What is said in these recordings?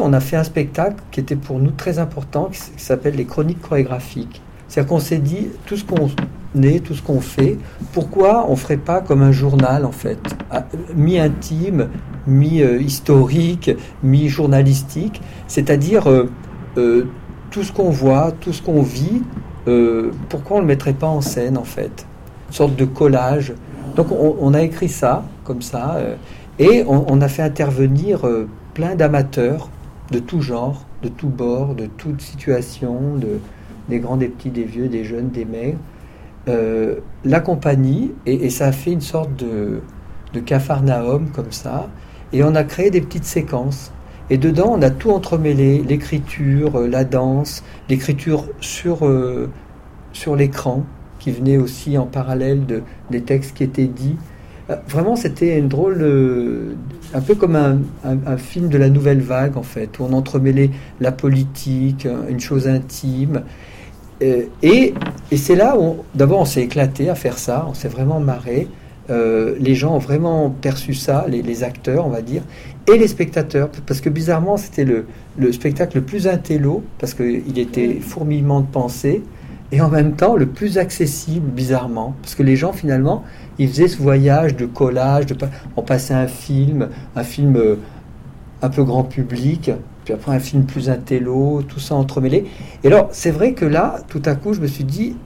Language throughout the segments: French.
on a fait un spectacle qui était pour nous très important, qui s'appelle les chroniques chorégraphiques. C'est-à-dire qu'on s'est dit, tout ce qu'on est, tout ce qu'on fait, pourquoi on ne ferait pas comme un journal, en fait, mi-intime, mi-historique, mi-journalistique, c'est-à-dire euh, euh, tout ce qu'on voit, tout ce qu'on vit, euh, pourquoi on ne le mettrait pas en scène, en fait? Une sorte de collage. Donc on, a écrit ça, comme ça, et on, a fait intervenir plein d'amateurs de tout genre, de tout bord, de toute situation, de, des grands, des petits, des vieux, des jeunes, des maigres, euh, la compagnie, et, ça a fait une sorte de, de capharnaüm comme ça, et on a créé des petites séquences. Et dedans, on a tout entremêlé, l'écriture, euh, la danse, l'écriture sur, euh, sur l'écran, qui venait aussi en parallèle de, des textes qui étaient dits. Vraiment, c'était une drôle, un peu comme un, film de la nouvelle vague, en fait, où on entremêlait la politique, une chose intime, euh, et, et c'est là où, d'abord, on s'est éclaté à faire ça, on s'est vraiment marré. Euh, les gens ont vraiment perçu ça, les, acteurs, on va dire, et les spectateurs, parce que bizarrement, c'était le, le, spectacle le plus intello, parce qu'il était fourmillement de pensée, et en même temps le plus accessible, bizarrement, parce que les gens, finalement, ils faisaient ce voyage de collage, de, on passait un film, un film euh, un peu grand public, puis après un film plus intello, tout ça entremêlé. Et alors, c'est vrai que là, tout à coup, je me suis dit,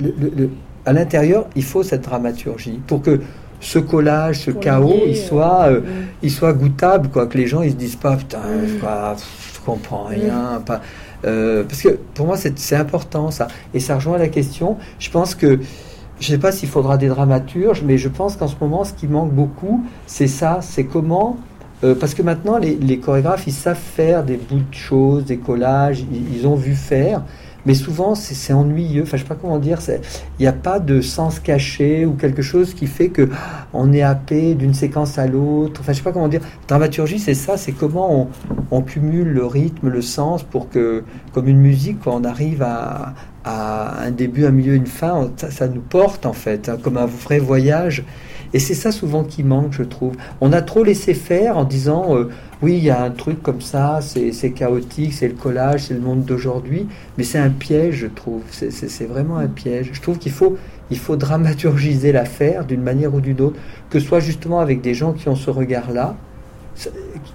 le, à l'intérieur, il faut cette dramaturgie pour que ce collage, ce chaos, il soit, euh, il soit goûtable, quoi, que les gens ils se disent pas, putain, je, ne comprends rien, pas. Euh, parce que pour moi, c'est important ça. Et ça rejoint la question. Je pense que je ne sais pas s'il faudra des dramaturges, mais je pense qu'en ce moment, ce qui manque beaucoup, c'est ça, c'est comment euh, parce que maintenant, les, chorégraphes, ils savent faire des bouts de choses, des collages, ils, ont vu faire, mais souvent, c'est ennuyeux. Enfin, je sais pas comment dire. Il n'y a pas de sens caché ou quelque chose qui fait que ah, on est happé d'une séquence à l'autre. Enfin, je sais pas comment dire. Dramaturgie, c'est ça. C'est comment on, cumule le rythme, le sens pour que, comme une musique, on arrive à, un début, un milieu, une fin, ça, nous porte en fait, hein, comme un vrai voyage. Et c'est ça souvent qui manque, je trouve. On a trop laissé faire en disant euh, oui, il y a un truc comme ça, c'est chaotique, c'est le collage, c'est le monde d'aujourd'hui, mais c'est un piège, je trouve. C'est vraiment un piège. Je trouve qu'il faut, il faut dramaturgiser l'affaire d'une manière ou d'une autre, que ce soit justement avec des gens qui ont ce regard-là,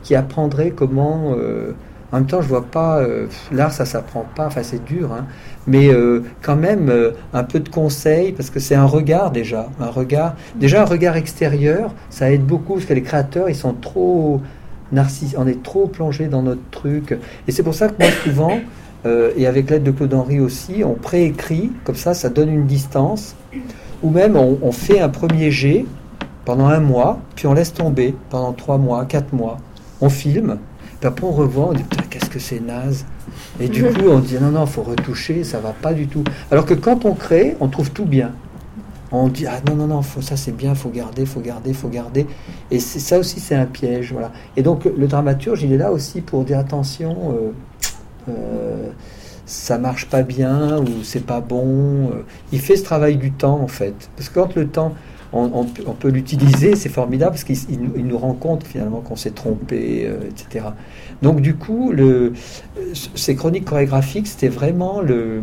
qui apprendraient comment. Euh, en même temps, je vois pas. Euh, l'art, ça s'apprend pas. Enfin, c'est dur, hein, mais euh, quand même euh, un peu de conseils parce que c'est un regard déjà, un regard. Déjà un regard extérieur, ça aide beaucoup parce que les créateurs, ils sont trop narcissiques. On est trop plongé dans notre truc. Et c'est pour ça que moi, souvent, et avec l'aide de Claude Henry aussi, on préécrit. Comme ça, ça donne une distance. Ou même, on, on fait un premier jet pendant un mois, puis on laisse tomber pendant trois mois, quatre mois. On filme puis après, on revoit, on dit putain, qu'est-ce que c'est naze. Et du coup, on dit non, non, faut retoucher, ça va pas du tout. Alors que quand on crée, on trouve tout bien. On dit ah non, non, non, faut, ça c'est bien, faut garder, faut garder, faut garder. Et ça aussi, c'est un piège. Voilà. Et donc, le dramaturge, il est là aussi pour dire attention, euh, euh, ça marche pas bien ou c'est pas bon. Euh. Il fait ce travail du temps, en fait. Parce que quand le temps on, peut l'utiliser, c'est formidable parce qu'il nous rend compte finalement qu'on s'est trompé, euh, etc. Donc du coup, le, ces chroniques chorégraphiques, c'était vraiment le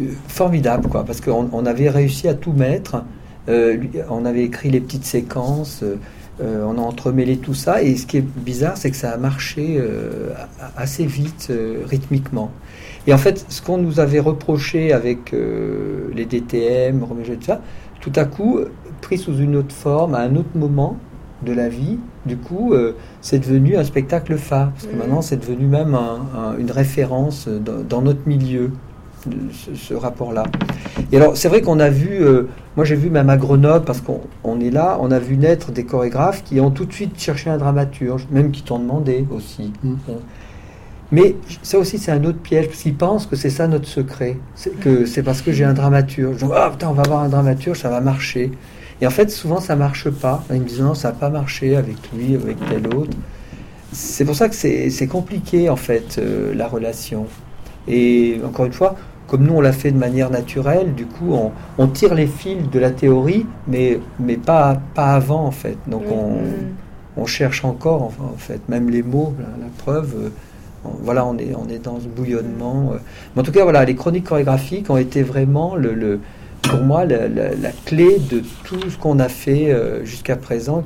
euh, formidable, quoi, parce qu'on avait réussi à tout mettre. Euh, on avait écrit les petites séquences, on a entremêlé tout ça, et ce qui est bizarre, c'est que ça a marché assez vite, rythmiquement. Et en fait, ce qu'on nous avait reproché avec euh, les DTM, tout ça, tout à coup, pris sous une autre forme, à un autre moment de la vie, du coup, euh, c'est devenu un spectacle phare. Parce que mmh. maintenant, c'est devenu même une référence dans, notre milieu, ce, rapport-là. Et alors, c'est vrai qu'on a vu, euh, moi j'ai vu même à Grenoble, parce qu'on est là, on a vu naître des chorégraphes qui ont tout de suite cherché un dramaturge, même qui t'ont demandé aussi. Mmh. Mais ça aussi, c'est un autre piège, parce qu'ils pensent que c'est ça notre secret. C'est que c'est parce que j'ai un dramaturge. Donc, ah putain, on va avoir un dramaturge, ça va marcher. Et en fait, souvent, ça marche pas. Ils me disent non, ça n'a pas marché avec lui, avec tel autre. C'est pour ça que c'est compliqué, en fait, euh, la relation. Et encore une fois, comme nous, on l'a fait de manière naturelle, du coup, on, tire les fils de la théorie, mais, mais pas, pas avant, en fait. Donc, on, on cherche encore, en fait, même les mots, la, la preuve. Voilà, on est, dans ce bouillonnement. euh. Mais en tout cas, les chroniques chorégraphiques ont été vraiment pour moi la clé de tout ce qu'on a fait euh, jusqu'à présent,